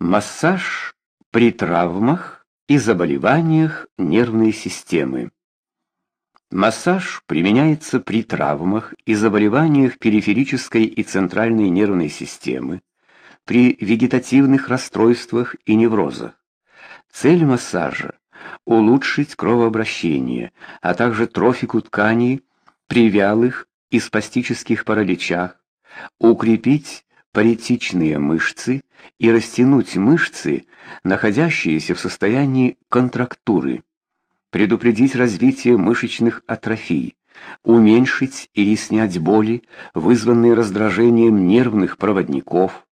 Массаж при травмах и заболеваниях нервной системы. Массаж применяется при травмах и заболеваниях периферической и центральной нервной системы, при вегетативных расстройствах и неврозах. Цель массажа улучшить кровообращение, а также трофику тканей при вялых и спастических параличах, укрепить паритичные мышцы и растянуть мышцы, находящиеся в состоянии контрактуры, предупредить развитие мышечных атрофий, уменьшить или снять боли, вызванные раздражением нервных проводников,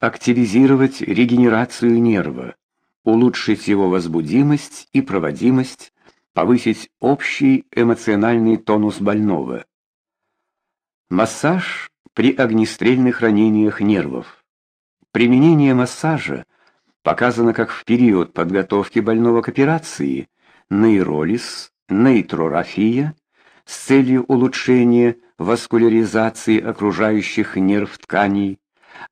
активизировать регенерацию нерва, улучшить его возбудимость и проводимость, повысить общий эмоциональный тонус больного. Массаж при огнестрельных ранениях нервов. Применение массажа показано как в период подготовки больного к операции нейролиз, нейтрорафия с целью улучшения васкуляризации окружающих нерв тканей,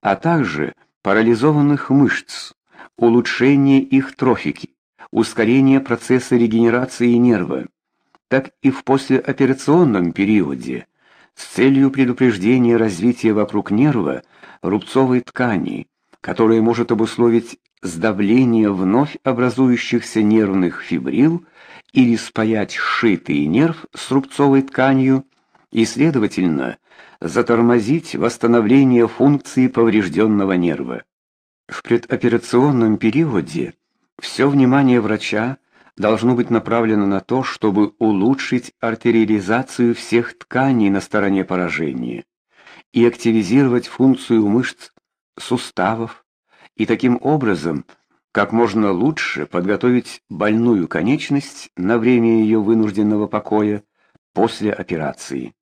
а также парализованных мышц, улучшение их трофики, ускорение процесса регенерации нерва, так и в послеоперационном периоде с целью предупреждения развития вокруг нерва рубцовой ткани, которая может обусловить сдавление вновь образующихся нервных фибрил или спаять сшитый нерв с рубцовой тканью и, следовательно, затормозить восстановление функции поврежденного нерва. В предоперационном периоде все внимание врача должно быть направлено на то, чтобы улучшить артериализацию всех тканей на стороне поражения и активизировать функцию мышц суставов, и таким образом как можно лучше подготовить больную конечность на время ее вынужденного покоя после операции.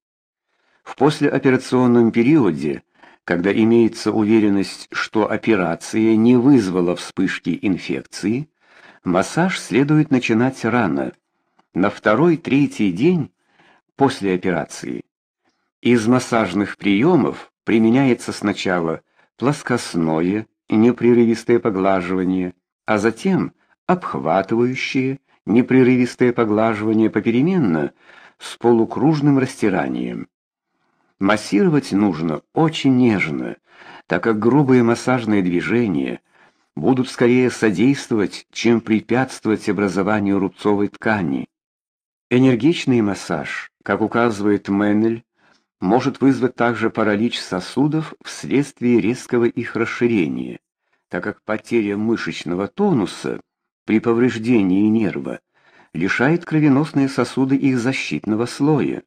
В послеоперационном периоде, когда имеется уверенность, что операция не вызвала вспышки инфекции, Массаж следует начинать рано, на второй-третий день после операции. Из массажных приемов применяется сначала плоскостное непрерывистое поглаживание, а затем обхватывающее непрерывистое поглаживание попеременно с полукружным растиранием. Массировать нужно очень нежно, так как грубые массажные движения – будут скорее содействовать, чем препятствовать образованию рубцовой ткани. Энергичный массаж, как указывает Меннель, может вызвать также паралич сосудов вследствие резкого их расширения, так как потеря мышечного тонуса при повреждении нерва лишает кровеносные сосуды их защитного слоя.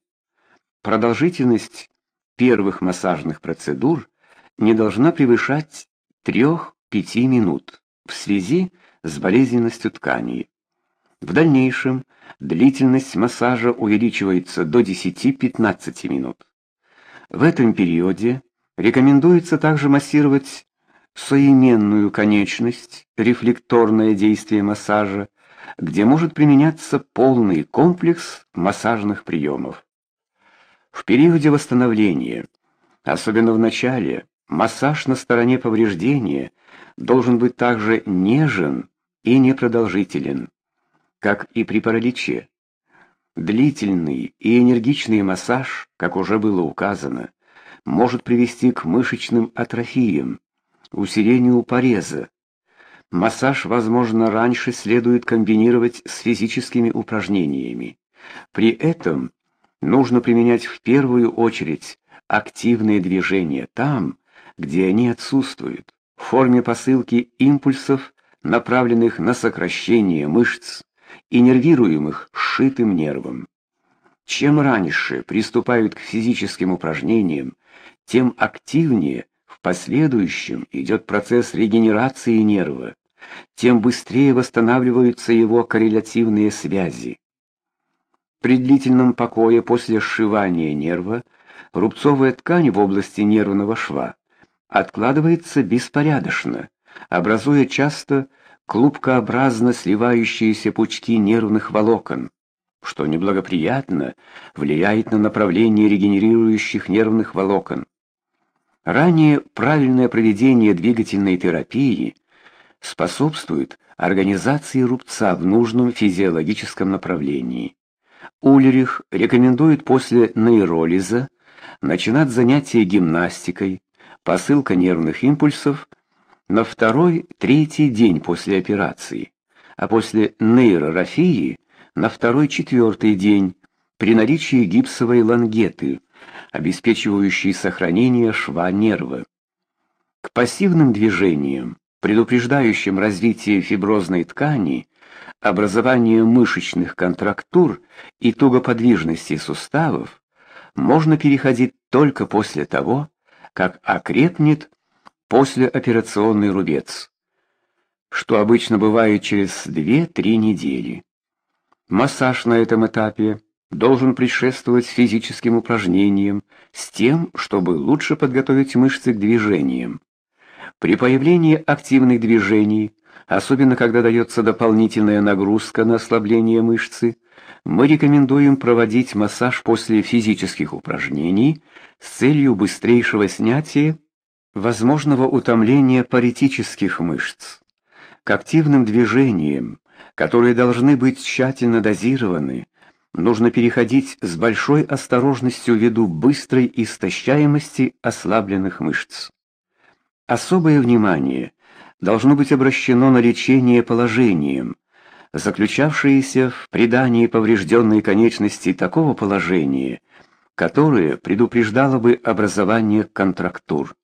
Продолжительность первых массажных процедур не должна превышать 3 5 минут в связи с болезненностью тканей. В дальнейшем длительность массажа увеличивается до 10-15 минут. В этом периоде рекомендуется также массировать соименную конечность, рефлекторное действие массажа, где может применяться полный комплекс массажных приемов. В периоде восстановления, особенно в начале, массаж на стороне повреждения – должен быть также нежен и непродолжителен, как и при параличе. Длительный и энергичный массаж, как уже было указано, может привести к мышечным атрофиям, усилению пореза. Массаж, возможно, раньше следует комбинировать с физическими упражнениями. При этом нужно применять в первую очередь активные движения там, где они отсутствуют в форме посылки импульсов, направленных на сокращение мышц и нервируемых сшитым нервом. Чем раньше приступают к физическим упражнениям, тем активнее в последующем идет процесс регенерации нерва, тем быстрее восстанавливаются его коррелятивные связи. При длительном покое после сшивания нерва рубцовая ткань в области нервного шва откладывается беспорядочно, образуя часто клубкообразно сливающиеся пучки нервных волокон, что неблагоприятно влияет на направление регенерирующих нервных волокон. Ранее правильное проведение двигательной терапии способствует организации рубца в нужном физиологическом направлении. Ульрих рекомендует после нейролиза начинать занятия гимнастикой, посылка нервных импульсов на второй-третий день после операции, а после нейророфии на второй-четвертый день при наличии гипсовой лангеты, обеспечивающей сохранение шва нерва. К пассивным движениям, предупреждающим развитие фиброзной ткани, образование мышечных контрактур и тугоподвижности суставов, можно переходить только после того, как окрепнет послеоперационный рубец, что обычно бывает через 2-3 недели. Массаж на этом этапе должен предшествовать физическим упражнениям с тем, чтобы лучше подготовить мышцы к движениям. При появлении активных движений, особенно когда дается дополнительная нагрузка на ослабление мышцы, мы рекомендуем проводить массаж после физических упражнений с целью быстрейшего снятия возможного утомления паритических мышц. К активным движениям, которые должны быть тщательно дозированы, нужно переходить с большой осторожностью ввиду быстрой истощаемости ослабленных мышц. Особое внимание должно быть обращено на лечение положением, заключавшееся в придании поврежденной конечности такого положения, которое предупреждало бы образование контрактур.